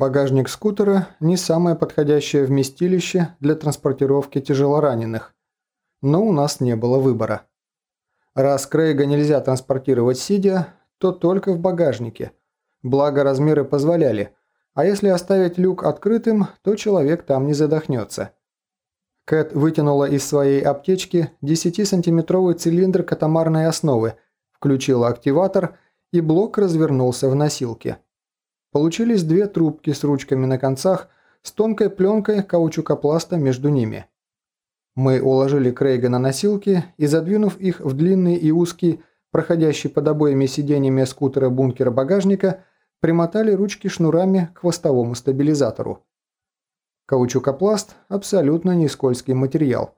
Багажник скутера – не самое подходящее вместилище для транспортировки тяжелораненых. Но у нас не было выбора. Раз Крейга нельзя транспортировать сидя, то только в багажнике. Благо размеры позволяли, а если оставить люк открытым, то человек там не задохнется. Кэт вытянула из своей аптечки 10-сантиметровый цилиндр катамарной основы, включила активатор, и блок развернулся в носилке. Получились две трубки с ручками на концах с тонкой пленкой каучукопласта между ними. Мы уложили Крейга на носилки и, задвинув их в длинный и узкий, проходящий под обоими сиденьями скутера бункера багажника, примотали ручки шнурами к хвостовому стабилизатору. Каучукопласт – абсолютно не скользкий материал.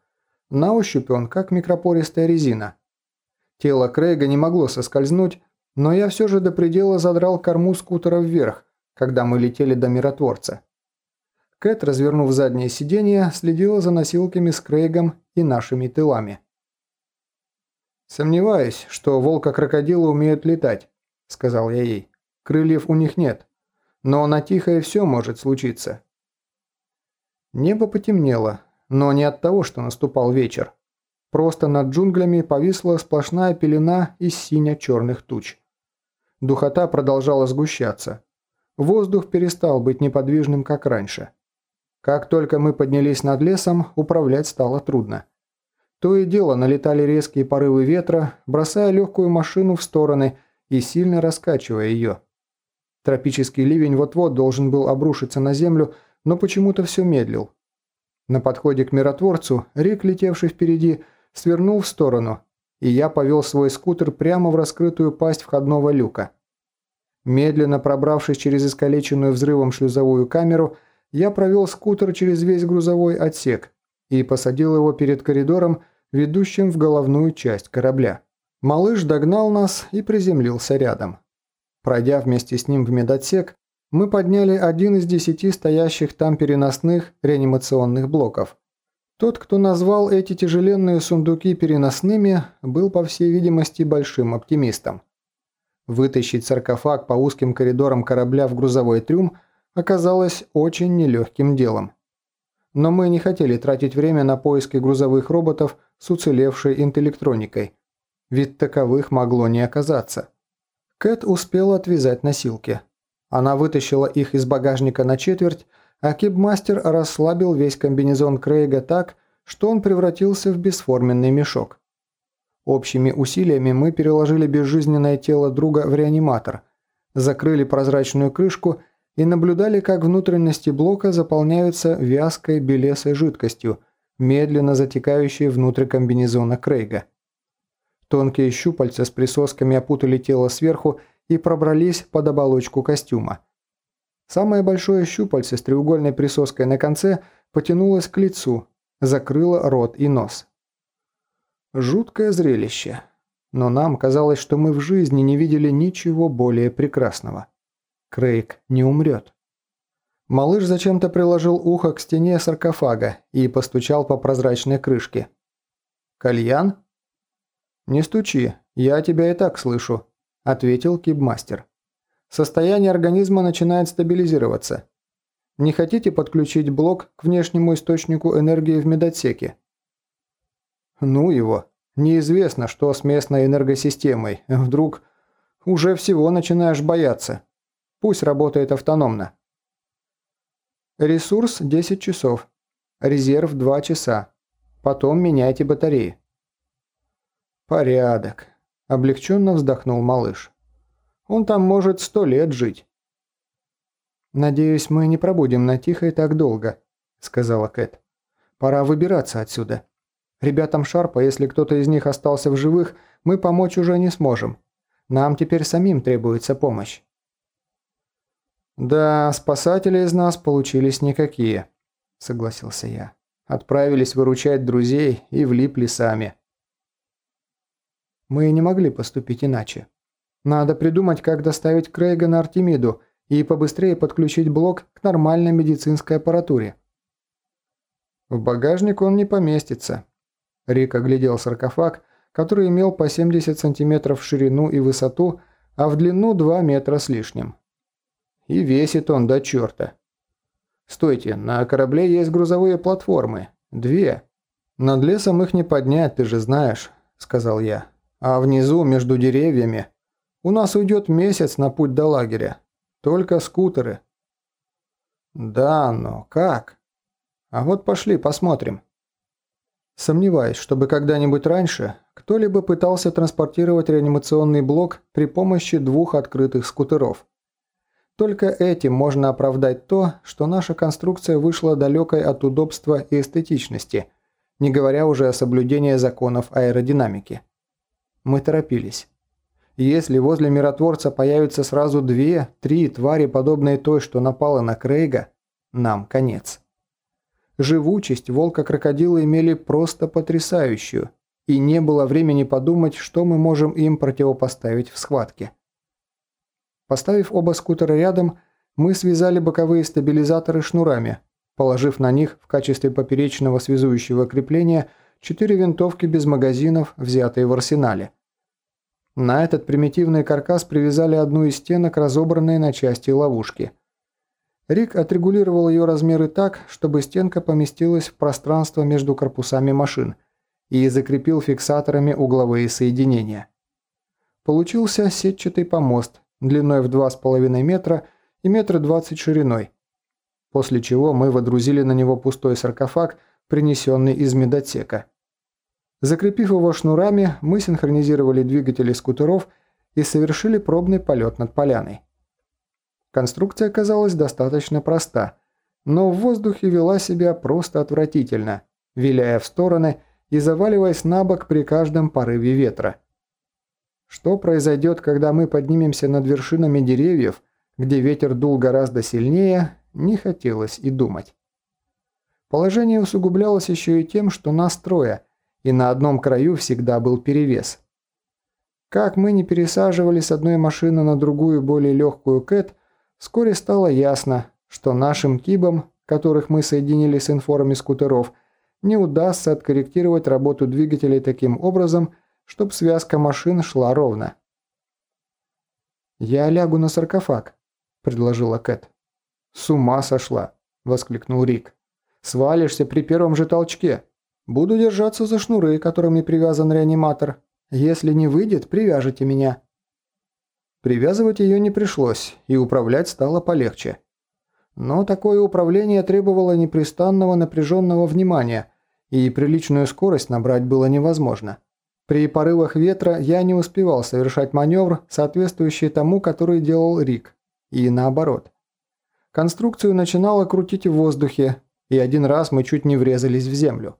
На ощупь он как микропористая резина. Тело Крейга не могло соскользнуть, но я все же до предела задрал корму скутера вверх, когда мы летели до миротворца. Кэт, развернув заднее сиденье, следила за носилками с Крейгом и нашими тылами. «Сомневаюсь, что волка-крокодилы умеют летать», – сказал я ей. «Крыльев у них нет. Но на тихое все может случиться». Небо потемнело, но не от того, что наступал вечер. Просто над джунглями повисла сплошная пелена из сине-черных туч. Духота продолжала сгущаться. Воздух перестал быть неподвижным, как раньше. Как только мы поднялись над лесом, управлять стало трудно. То и дело налетали резкие порывы ветра, бросая легкую машину в стороны и сильно раскачивая ее. Тропический ливень вот-вот должен был обрушиться на землю, но почему-то все медлил. На подходе к миротворцу Рик, летевший впереди, свернул в сторону, и я повел свой скутер прямо в раскрытую пасть входного люка. Медленно пробравшись через искалеченную взрывом шлюзовую камеру, я провел скутер через весь грузовой отсек и посадил его перед коридором, ведущим в головную часть корабля. Малыш догнал нас и приземлился рядом. Пройдя вместе с ним в медотсек, мы подняли один из десяти стоящих там переносных реанимационных блоков. Тот, кто назвал эти тяжеленные сундуки переносными, был, по всей видимости, большим оптимистом. Вытащить саркофаг по узким коридорам корабля в грузовой трюм оказалось очень нелегким делом. Но мы не хотели тратить время на поиски грузовых роботов с уцелевшей интеллектроникой, ведь таковых могло не оказаться. Кэт успела отвязать носилки. Она вытащила их из багажника на четверть, а расслабил весь комбинезон Крейга так, что он превратился в бесформенный мешок. Общими усилиями мы переложили безжизненное тело друга в реаниматор, закрыли прозрачную крышку и наблюдали, как внутренности блока заполняются вязкой белесой жидкостью, медленно затекающей внутрь комбинезона Крейга. Тонкие щупальца с присосками опутали тело сверху и пробрались под оболочку костюма. Самое большое щупальце с треугольной присоской на конце потянулось к лицу, закрыло рот и нос. Жуткое зрелище. Но нам казалось, что мы в жизни не видели ничего более прекрасного. Крейг не умрет. Малыш зачем-то приложил ухо к стене саркофага и постучал по прозрачной крышке. «Кальян?» «Не стучи, я тебя и так слышу», – ответил кибмастер. «Состояние организма начинает стабилизироваться. Не хотите подключить блок к внешнему источнику энергии в медотсеке?» «Ну его. Неизвестно, что с местной энергосистемой. Вдруг уже всего начинаешь бояться». Пусть работает автономно. Ресурс 10 часов. Резерв 2 часа. Потом меняйте батареи. Порядок. Облегченно вздохнул малыш. Он там может сто лет жить. «Надеюсь, мы не пробудем на Тихой так долго», — сказала Кэт. «Пора выбираться отсюда. Ребятам Шарпа, если кто-то из них остался в живых, мы помочь уже не сможем. Нам теперь самим требуется помощь». «Да, спасатели из нас получились никакие», – согласился я. «Отправились выручать друзей и влипли сами». Мы не могли поступить иначе. Надо придумать, как доставить Крейга на Артемиду и побыстрее подключить блок к нормальной медицинской аппаратуре. В багажник он не поместится. Рик оглядел саркофаг, который имел по 70 сантиметров в ширину и высоту, а в длину 2 метра с лишним. И весит он до черта. Стойте, на корабле есть грузовые платформы. Две. Над лесом их не поднять, ты же знаешь, сказал я. А внизу, между деревьями, у нас уйдет месяц на путь до лагеря. Только скутеры. Да, но как? А вот пошли, посмотрим. Сомневаюсь, чтобы когда-нибудь раньше кто-либо пытался транспортировать реанимационный блок при помощи двух открытых скутеров. Только этим можно оправдать то, что наша конструкция вышла далекой от удобства и эстетичности, не говоря уже о соблюдении законов аэродинамики. Мы торопились. Если возле миротворца появятся сразу две, три твари, подобные той, что напала на Крейга, нам конец. Живучесть волка-крокодила имели просто потрясающую, и не было времени подумать, что мы можем им противопоставить в схватке. Поставив оба скутера рядом, мы связали боковые стабилизаторы шнурами, положив на них в качестве поперечного связующего крепления четыре винтовки без магазинов, взятые в арсенале. На этот примитивный каркас привязали одну из стенок, разобранной на части ловушки. Рик отрегулировал ее размеры так, чтобы стенка поместилась в пространство между корпусами машин и закрепил фиксаторами угловые соединения. Получился сетчатый помост, длиной в 2,5 метра и метра 20 шириной, после чего мы водрузили на него пустой саркофаг, принесенный из медотсека. Закрепив его шнурами, мы синхронизировали двигатели скутеров и совершили пробный полет над поляной. Конструкция оказалась достаточно проста, но в воздухе вела себя просто отвратительно, виляя в стороны и заваливаясь на бок при каждом порыве ветра. Что произойдет, когда мы поднимемся над вершинами деревьев, где ветер дул гораздо сильнее, не хотелось и думать. Положение усугублялось еще и тем, что нас трое, и на одном краю всегда был перевес. Как мы не пересаживали с одной машины на другую более легкую Кэт, вскоре стало ясно, что нашим кибам, которых мы соединили с информами скутеров, не удастся откорректировать работу двигателей таким образом, чтобы связка машин шла ровно. «Я лягу на саркофаг», – предложила Кэт. «С ума сошла!» – воскликнул Рик. «Свалишься при первом же толчке. Буду держаться за шнуры, которыми привязан реаниматор. Если не выйдет, привяжете меня». Привязывать ее не пришлось, и управлять стало полегче. Но такое управление требовало непрестанного напряженного внимания, и приличную скорость набрать было невозможно. При порывах ветра я не успевал совершать маневр, соответствующий тому, который делал Рик, и наоборот. Конструкцию начинало крутить в воздухе, и один раз мы чуть не врезались в землю.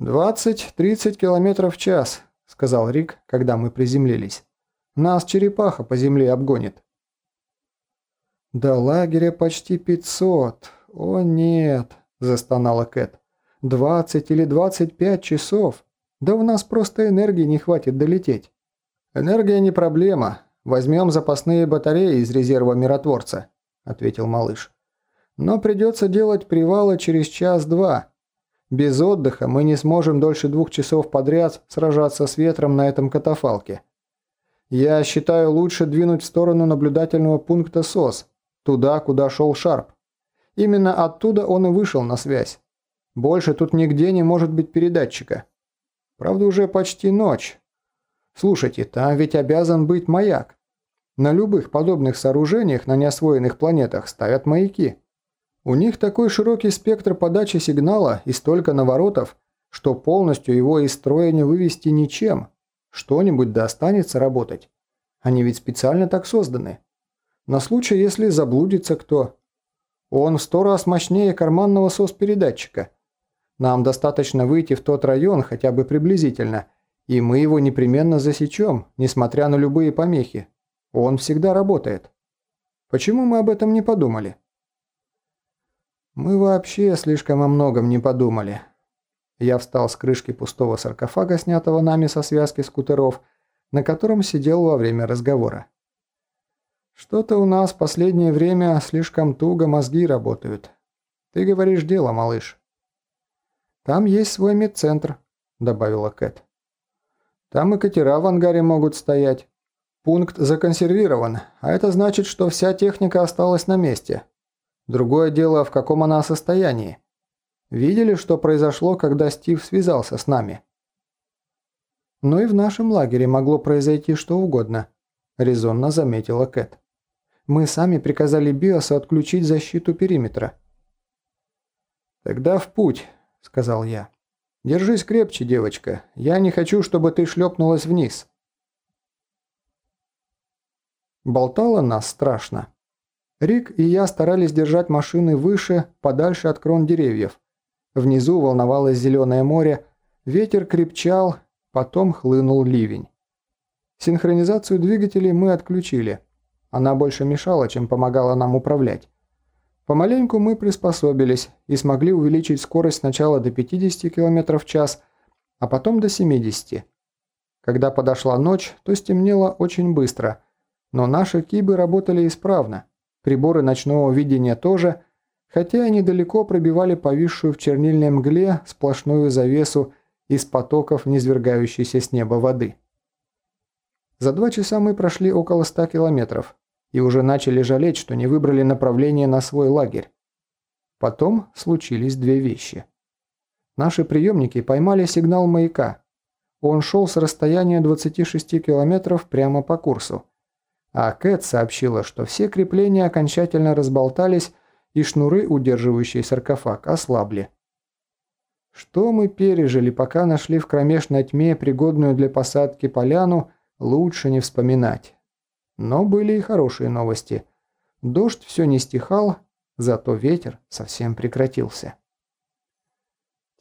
«Двадцать-тридцать километров в час», – сказал Рик, когда мы приземлились. «Нас черепаха по земле обгонит». «До лагеря почти пятьсот. О нет», – застонала Кэт. «Двадцать или двадцать пять часов. Да у нас просто энергии не хватит долететь. Энергия не проблема. Возьмем запасные батареи из резерва миротворца, ответил малыш. Но придется делать привалы через час-два. Без отдыха мы не сможем дольше двух часов подряд сражаться с ветром на этом катафалке. Я считаю лучше двинуть в сторону наблюдательного пункта СОС, туда, куда шел Шарп. Именно оттуда он и вышел на связь. Больше тут нигде не может быть передатчика. Правда, уже почти ночь. Слушайте, там ведь обязан быть маяк. На любых подобных сооружениях на неосвоенных планетах ставят маяки. У них такой широкий спектр подачи сигнала и столько наворотов, что полностью его из строя не вывести ничем. Что-нибудь да останется работать. Они ведь специально так созданы. На случай, если заблудится кто. Он в сто раз мощнее карманного сос-передатчика. Нам достаточно выйти в тот район хотя бы приблизительно, и мы его непременно засечем, несмотря на любые помехи. Он всегда работает. Почему мы об этом не подумали? Мы вообще слишком о многом не подумали. Я встал с крышки пустого саркофага, снятого нами со связки скутеров, на котором сидел во время разговора. Что-то у нас последнее время слишком туго мозги работают. Ты говоришь дело, малыш. «Там есть свой медцентр», – добавила Кэт. «Там и катера в ангаре могут стоять. Пункт законсервирован, а это значит, что вся техника осталась на месте. Другое дело, в каком она состоянии. Видели, что произошло, когда Стив связался с нами? Но и в нашем лагере могло произойти что угодно, резонно заметила Кэт. Мы сами приказали Биосу отключить защиту периметра. «Тогда в путь», — сказал я. «Держись крепче, девочка. Я не хочу, чтобы ты шлепнулась вниз». Болтало нас страшно. Рик и я старались держать машины выше, подальше от крон деревьев. Внизу волновалось зеленое море, ветер крепчал, потом хлынул ливень. Синхронизацию двигателей мы отключили. Она больше мешала, чем помогала нам управлять. Помаленьку мы приспособились и смогли увеличить скорость сначала до 50 км в час, а потом до 70. Когда подошла ночь, то стемнело очень быстро, но наши кибы работали исправно, приборы ночного видения тоже, хотя они далеко пробивали повисшую в чернильной мгле сплошную завесу из потоков низвергающейся с неба воды. За два часа мы прошли около 100 километров и уже начали жалеть, что не выбрали направление на свой лагерь. Потом случились две вещи. Наши приемники поймали сигнал маяка. Он шел с расстояния 26 километров прямо по курсу. А Кэт сообщила, что все крепления окончательно разболтались и шнуры, удерживающие саркофаг, ослабли. Что мы пережили, пока нашли в кромешной тьме пригодную для посадки поляну, лучше не вспоминать. Но были и хорошие новости. Дождь все не стихал, зато ветер совсем прекратился.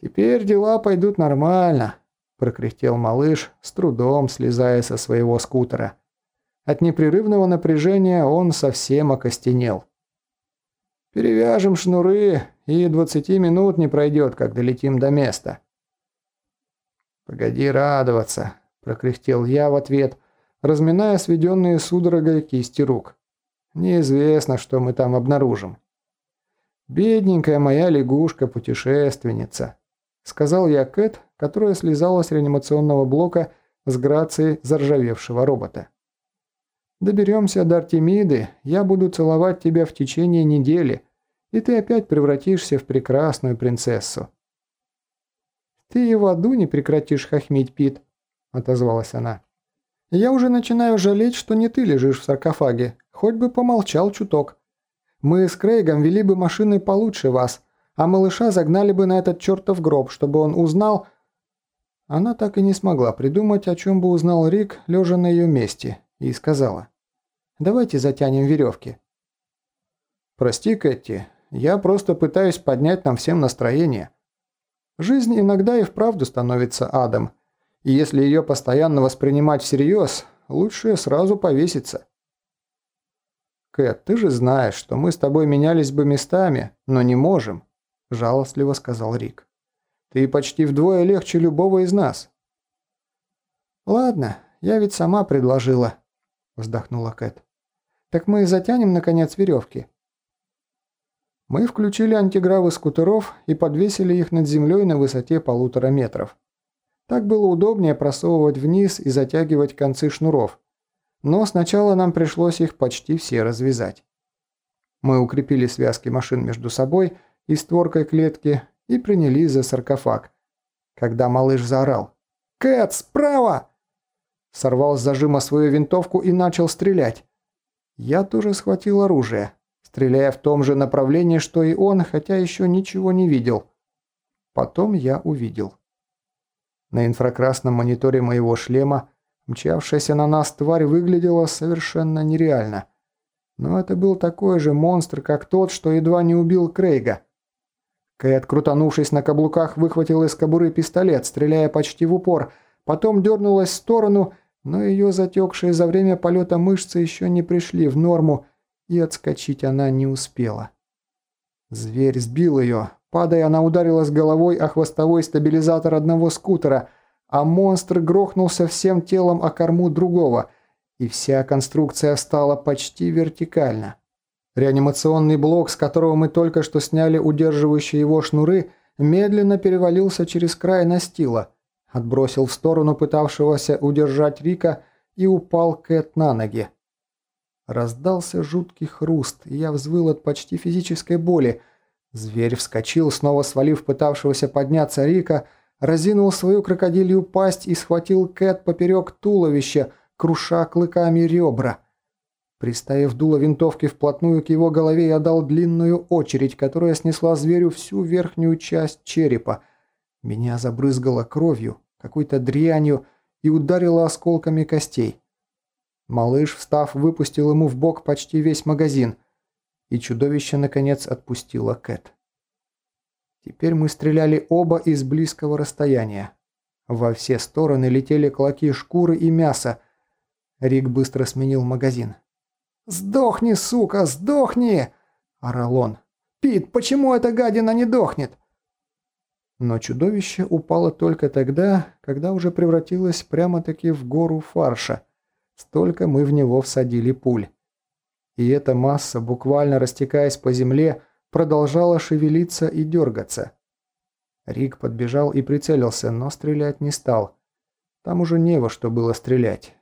«Теперь дела пойдут нормально», – прокряхтел малыш, с трудом слезая со своего скутера. От непрерывного напряжения он совсем окостенел. «Перевяжем шнуры, и двадцати минут не пройдет, как долетим до места». «Погоди радоваться», – прокряхтел я в ответ – разминая сведенные судорогой кисти рук. Неизвестно, что мы там обнаружим. «Бедненькая моя лягушка-путешественница», — сказал я Кэт, которая слезала с реанимационного блока с грацией заржавевшего робота. «Доберемся до Артемиды, я буду целовать тебя в течение недели, и ты опять превратишься в прекрасную принцессу». «Ты и в аду не прекратишь хохмить, Пит», — отозвалась она. Я уже начинаю жалеть, что не ты лежишь в саркофаге. Хоть бы помолчал чуток. Мы с Крейгом вели бы машины получше вас, а малыша загнали бы на этот чертов гроб, чтобы он узнал...» Она так и не смогла придумать, о чем бы узнал Рик, лежа на ее месте, и сказала. «Давайте затянем веревки». «Прости, Кэти, я просто пытаюсь поднять нам всем настроение. Жизнь иногда и вправду становится адом, и если ее постоянно воспринимать всерьез, лучше сразу повеситься. «Кэт, ты же знаешь, что мы с тобой менялись бы местами, но не можем», – жалостливо сказал Рик. «Ты почти вдвое легче любого из нас». «Ладно, я ведь сама предложила», – вздохнула Кэт. «Так мы затянем, наконец, веревки». Мы включили антигравы скутеров и подвесили их над землей на высоте полутора метров. Так было удобнее просовывать вниз и затягивать концы шнуров. Но сначала нам пришлось их почти все развязать. Мы укрепили связки машин между собой и створкой клетки и принялись за саркофаг. Когда малыш заорал «Кэт, справа!» Сорвал с зажима свою винтовку и начал стрелять. Я тоже схватил оружие, стреляя в том же направлении, что и он, хотя еще ничего не видел. Потом я увидел. На инфракрасном мониторе моего шлема мчавшаяся на нас тварь выглядела совершенно нереально. Но это был такой же монстр, как тот, что едва не убил Крейга. Кэт, крутанувшись на каблуках, выхватил из кобуры пистолет, стреляя почти в упор, потом дернулась в сторону, но ее затекшие за время полета мышцы еще не пришли в норму, и отскочить она не успела. Зверь сбил ее, Падая, она ударилась головой о хвостовой стабилизатор одного скутера, а монстр грохнулся всем телом о корму другого, и вся конструкция встала почти вертикально. Реанимационный блок, с которого мы только что сняли удерживающие его шнуры, медленно перевалился через край настила, отбросил в сторону пытавшегося удержать Рика и упал Кэт на ноги. Раздался жуткий хруст, и я взвыл от почти физической боли. Зверь вскочил, снова свалив пытавшегося подняться Рика, разинул свою крокодилью пасть и схватил Кэт поперек туловища, круша клыками ребра. Приставив дуло винтовки вплотную к его голове, я дал длинную очередь, которая снесла зверю всю верхнюю часть черепа. Меня забрызгало кровью, какой-то дрянью и ударило осколками костей. Малыш, встав, выпустил ему в бок почти весь магазин, и чудовище, наконец, отпустило Кэт. Теперь мы стреляли оба из близкого расстояния. Во все стороны летели клоки шкуры и мяса. Рик быстро сменил магазин. «Сдохни, сука, сдохни!» – орал он. «Пит, почему эта гадина не дохнет?» Но чудовище упало только тогда, когда уже превратилось прямо-таки в гору фарша. Столько мы в него всадили пуль. И эта масса, буквально растекаясь по земле, продолжала шевелиться и дергаться. Рик подбежал и прицелился, но стрелять не стал. Там уже не во что было стрелять.